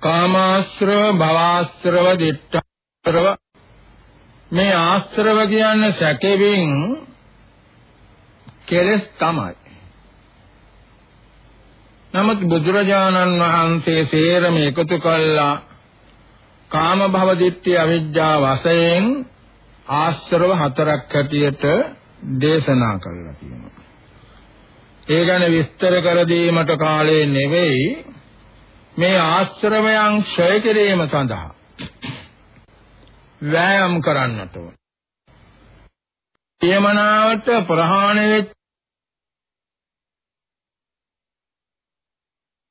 කාමාශ්‍රව භවආශ්‍රව දිට්ඨාශ්‍රව. මේ ආශ්‍රව කියන්නේ සැකෙවින් කෙලස් තමයි. නමුත් බුදුරජාණන් වහන්සේ සේරම එකතු කළා කාම භව දිට්ඨි අවිජ්ජා වශයෙන් ආශ්‍රව හතරක් හැටියට දේශනා කළා කියනවා. ඒ ගැන විස්තර කර දීමට කාලේ නෙවෙයි මේ ආශ්‍රවයන් ක්ෂය කිරීම සඳහා වෑයම් කරන්නට ඕන. පියමනාවට ප්‍රහාණය වෙච්ච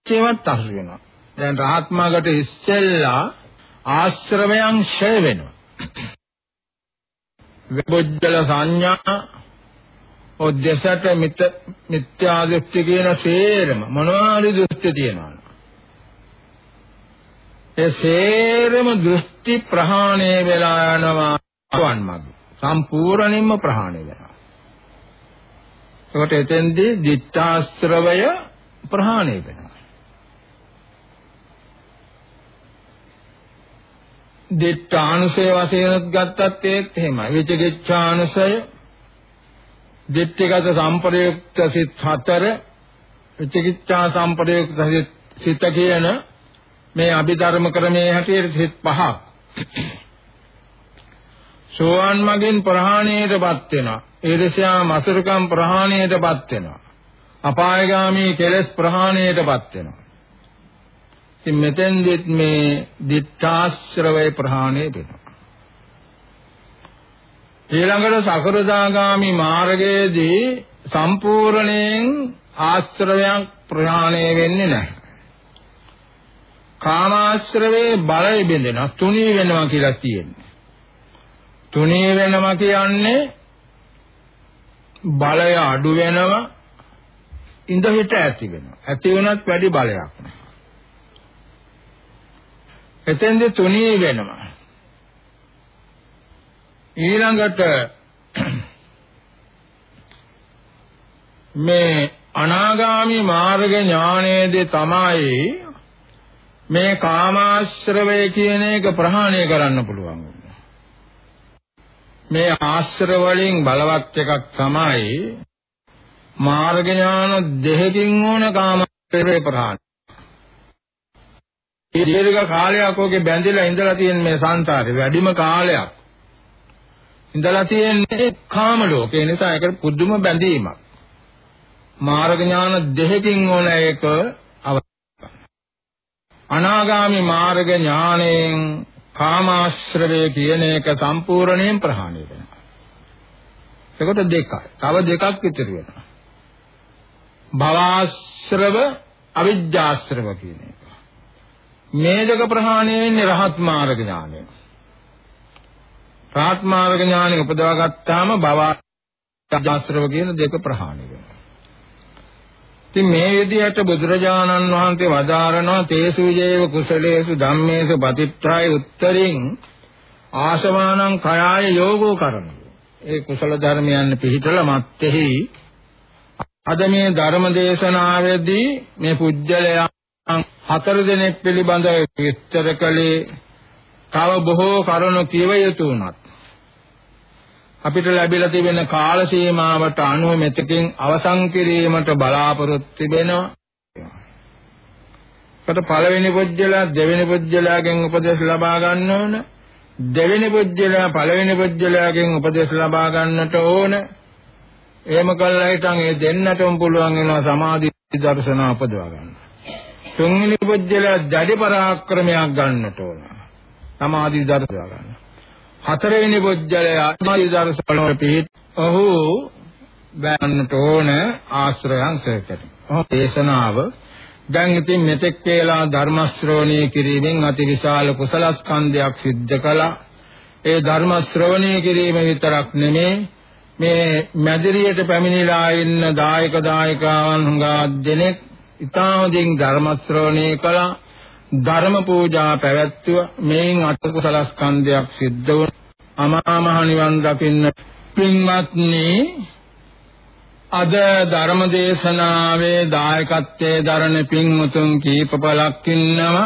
ඒවත් අහු වෙනවා. දැන් රහත් මාර්ගට ඉස්සෙල්ලා ආශ්‍රවයන් ක්ෂය වෙනවා. විබුද්ධල සංඥා ඔද්දසට මිත් මිත්‍යා දෘෂ්ටි කියන සේරම මොනවාරි දෘෂ්ටි තියෙනවා. ඒ සේරම දෘෂ්ටි ප්‍රහාණය වෙලා යනවා වන් මග. සම්පූර්ණයෙන්ම ප්‍රහාණය වෙනවා. ඒකට එතෙන්දී දිත්තාශ්‍රවය ප්‍රහාණය වෙනවා. දිත්තානුසය වශයෙන් ගත්තත් ඒත් එහෙමයි. විචිකිච්ඡානුසය දිට්ඨිගත සම්ප්‍රයුක්ත සිත් හතර විචිකිච්ඡා සම්ප්‍රයුක්ත සිත කියන මේ අභිධර්ම ක්‍රමයේ හැටියට සිත් පහක්. සෝවාන් මගින් ප්‍රහාණයටපත් වෙනවා. ඊර්ෂ්‍යා මසුරුකම් ප්‍රහාණයටපත් වෙනවා. අපායගාමී කෙලෙස් ප්‍රහාණයටපත් වෙනවා. ඉතින් මෙතෙන්දිත් මේ දිත්තාශ්‍රවය ප්‍රහාණය වෙනවා ඊළඟට සකෘදාගාමි මාර්ගයේදී සම්පූර්ණයෙන් ආශ්‍රවයන් ප්‍රහාණය වෙන්නේ නැහැ කාමාශ්‍රවේ බලය බෙදෙනවා තුනී වෙනවා කියලා තියෙන්නේ. තුනී වෙනවා කියන්නේ බලය අඩු වෙනවා ඉඳ හිට ඇති වෙනවා. ඇති වුණත් වැඩි බලයක් නැහැ. එතෙන්ද තුනී වෙනවා. ඊළඟට මේ අනාගාමි මාර්ග ඥානයේදී තමයි මේ කාමාශ්‍රවය කියන එක ප්‍රහාණය කරන්න පුළුවන්. මේ ආශ්‍රව වලින් බලවත් එකක් තමයි මාර්ග ඥාන දෙකකින් ඕන කාමාශ්‍රවය ප්‍රහාණය. දීර්ඝ කාලයක් ඔගේ බැඳිලා ඉඳලා තියෙන මේ සංසාරේ වැඩිම කාලයක් ඉඳලා තියෙන්නේ කාම ලෝකේ නිසා ඒකට පුදුම බැඳීමක්. මාර්ග ඥාන දෙකකින් ඕන ඒක අනාගාමි මාර්ග ඥාණයෙන් කාමාශ්‍රවය කියන එක සම්පූර්ණයෙන් ප්‍රහාණය වෙනවා. ඒකට දෙකයි. තව දෙකක් ඉතුරු වෙනවා. භවආශ්‍රව අවිජ්ජාශ්‍රව කියන එක. මේ දෙක ප්‍රහාණය වෙන්නේ රහත් මාර්ග ඥාණයෙන්. රහත් මාර්ග ඥානෙ උපදවා ගත්තාම භවආශ්‍රව කියන දෙක ප්‍රහාණය වෙනවා. ඉතින් මේ විදිහට බුදුරජාණන් වහන්සේ වදාරනවා තේසු ජේව කුසලේසු ධම්මේසු පතිත්‍රාය උත්තරින් ආශවානං කයාය යෝගෝ කරන. ඒ කුසල ධර්මයන් පිළිතල මැත්තේහි අද මේ ධර්ම දේශනාවේදී මේ පුජ්‍යලයන් හතර දෙනෙක් පිළිබඳව විස්තර කළේ තව බොහෝ කරුණු කියව යුතු උනත් අපිට ලැබිලා තිබෙන කාල සීමාවට අනුව මෙතකින් අවසන් කිරීමට බලාපොරොත්තු වෙනවා. කට පළවෙනි පුජ්‍යලා දෙවෙනි පුජ්‍යලාගෙන් උපදෙස් ලබා ගන්න ඕන. දෙවෙනි පුජ්‍යලා පළවෙනි පුජ්‍යලාගෙන් උපදෙස් ලබා ගන්නට ඕන. එහෙම කළා හිටන් ඒ දෙන්නටම පුළුවන් වෙනවා සමාධි දර්ශන උපදවා ගන්න. තුන්වෙනි පුජ්‍යලා දැඩි පරාක්‍රමයක් ගන්නට ඕන. සමාධි දර්ශන ගන්න. හතරවෙනි පුජ්‍යලය ආත්මයි දර්ශන වල පිහිට ඔහු ගන්නට ඕන ආශ්‍රයයන් සේකට. ඔහු දේශනාව දැන් ඉතින් මෙතෙක් වේලා ධර්ම ශ්‍රවණය කිරීමෙන් අතිවිශාල කුසල ස්කන්ධයක් සිද්ධ කළා. ඒ ධර්ම ශ්‍රවණය කිරීම විතරක් නෙමේ මේ මැදිරියට පැමිණිලා ඉන්න දායක දායකාවන් හුඟා දෙනෙක් ඊතාවදින් ධර්ම ශ්‍රවණය කළා. ධර්ම පූජා පැවැත්වුව මේන් අට කුසල ස්කන්ධයක් සිද්ධ වුණ. අමා මහ නිවන් දකින්න පින්වත්නි අද ධර්ම දේශනාවේ දායකත්වයේ දරන පින්වතුන් කීප පළක් ඉන්නවා.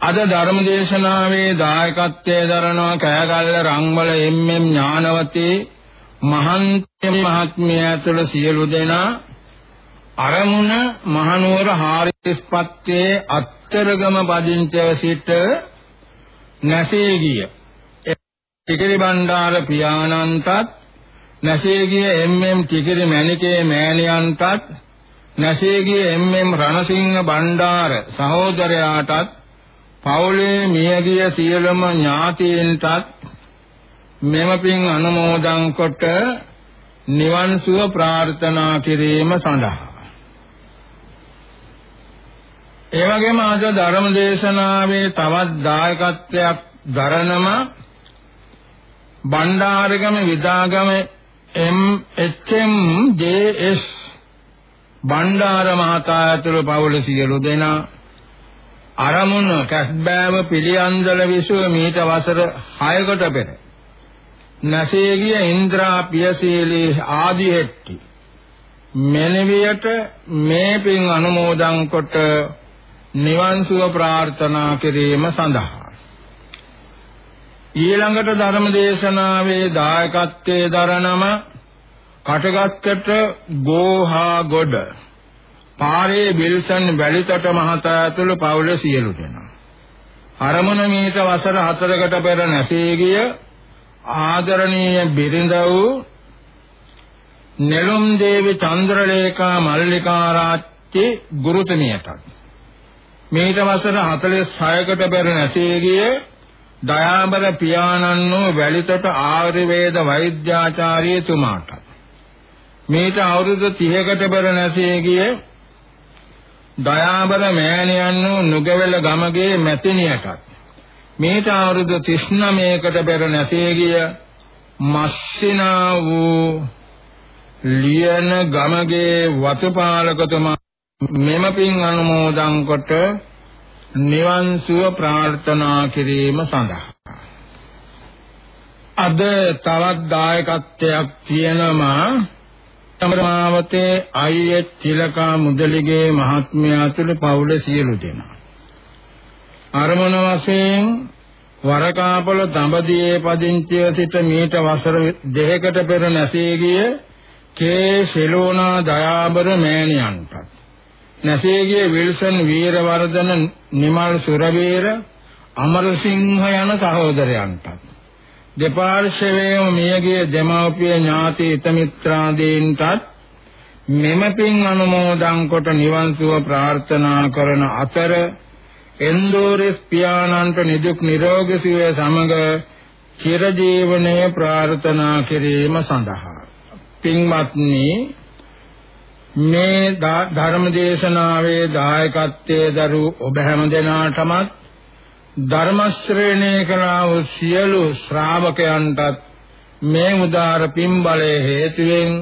අද ධර්ම දේශනාවේ දායකත්වයේ දරනවා කෑගල්ල රංවල එම්.එම් ඥානවතී මහන්ති මහත්මිය ඇතුළු සියලු දෙනා. අරමුණ මහනුවර හාරිස්පත්තේ අත්තරගම පදිංචව සිට නැසී ගිය ටිකිරි බණ්ඩාර පියාණන්ටත් නැසී ගිය එම්.එම්. ටිකිරි මැණිකේ මෑණියන්ටත් නැසී ගිය එම්.එම්. රණසිංහ බණ්ඩාර සහෝදරයාටත් පවුලේ මියගිය සියලුම ඥාතීන්ටත් මෙම පින් අනුමෝදන් කොට නිවන් සුව ප්‍රාර්ථනා කිරීම සඳහා ඒ වගේම අද ධර්ම දේශනාවේ තවත් දායකත්වයක් දරනම Bandaragama Vidagama M H M. J S. Bandara මහතා ඇතුළු පවුල සියලු දෙනා අරමුණ කැස්බෑව පිළියන්දල විසුව මීට වසර 6කට පෙර නැසේගිය ඉන්ද්‍රා පියසීලී ආදී හෙට්ටි මෙලෙවියට මේ පින් අනුමෝදන් කොට නිවන් සුව ප්‍රාර්ථනා කිරීම සඳහා. ඊළඟට ධර්ම දේශනාවේ දායකත්වයේ දරනම කටගස්කට ගෝහා ගොඩ පාරේ විල්සන් වැලිතොට මහතා ඇතුළු පවුල සියලු දෙනා. අරමුණ මීට වසර 4කට පෙර නැසී ගිය ආදරණීය බිරිඳ වූ නෙළුම් දේවි චන්ද්‍රලේඛා මල්ලිකාරාච්චි ගුරුතුමියටත් මේට වසර 46කට පෙර නැසී ගිය දයාබර පියාණන් වූ වැලිතොට ආයුර්වේද වෛද්‍යාචාර්යතුමාට මේට අවුරුදු 30කට පෙර නැසී ගිය දයාබර මෑණියන් වූ නුගවැල ගමගේ මැතිණියටත් මේට අවුරුදු 39කට පෙර නැසී ගිය මස්සිනා වූ ලියන ගමගේ වතුපාලකතුමා මෙම පින් අනුමෝදන් කොට නිවන් සුව ප්‍රාර්ථනා කිරීම සඳහා අද තවත් දායකත්වයක් තියෙනවා සමරමාවතේ අයියේ තිලකා මුදලිගේ මහත්මයා ඇතුළු පවුලේ සියලු දෙනා. අරමුණ වශයෙන් වරකාපල දඹදියේ පදිංචිව සිට මීට වසර දෙකකට පෙර නැසී ගිය කේ සෙලෝනා දයාබර මෑණියන්ටත් නැසී ගිය විල්සන් වීරවර්ධන නිමල් සුරවීර අමරසිංහ යන සහෝදරයන්ටත්. දෙපාර්ශ්වයේම මියගිය දෙමව්පිය ඥාති හිතමිත්‍රාදීන්ටත් මෙම පින් අනුමෝදන් කොට නිවන් සුව ප්‍රාර්ථනා කරන අතර එන්දෝරස් පියාණන්ට නිදුක් නිරෝගී සුවය සමග චිරජීවනය ප්‍රාර්ථනා කිරීම සඳහා. පින්වත්නි මේ ධර්ම දේශනාවේ දායකත්වයේ දරු ඔබ හැම දෙනාටමත් ධර්ම ශ්‍රේණී කළා වූ සියලු ශ්‍රාවකයන්ටත් මේ උදාර පින්බලයේ හේතුවෙන්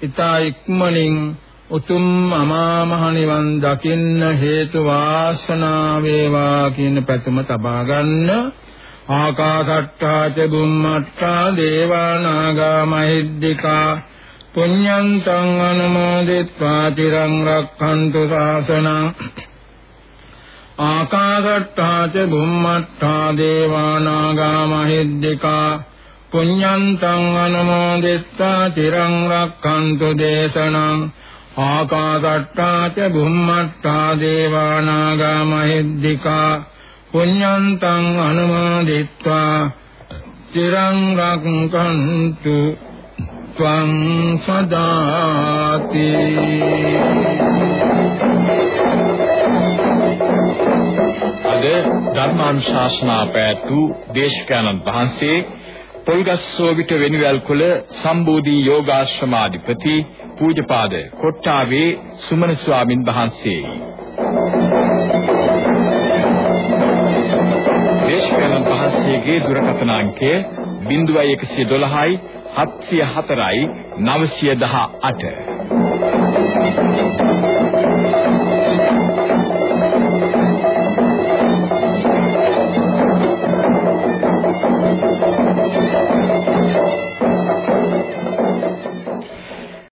ඊතා ඉක්මනින් උතුම් අමා මහ නිවන් දකින්න හේතු වාසනා වේවා කියන පැතුම තබා ගන්න. ආකාසට්ටා ච බුම්මට්ටා දේවා නාග මහිද්దికා පුඤ්ඤන්තං අනුමෝදිත්වා තිරං රක්ඛන්තු සාසනං ආකාශට්ටා ච බුම්මට්ටා දේවානාගා මහිද්దికා පුඤ්ඤන්තං අනුමෝදිත්වා තිරං රක්ඛන්තු දේශනං ආකාශට්ටා ච බුම්මට්ටා දේවානාගා මහිද්దికා පුඤ්ඤන්තං අනුමෝදිත්වා තිරං රක්ඛන්තු ත්වං සදාති අද ධර්මානුශාසනා පැවැත්වු දේශකයන්න් වහන්සේ පොල්ගස්සෝවිට වෙනිවැල් කුල සම්බෝධි යෝගාශ්‍රමාධිපති පූජපාද කොට්ටාවේ සුමන ස්වාමින් වහන්සේ. දේශකයන්න් වහන්සේගේ දුරකථන අංකය 0112යි 704යි 918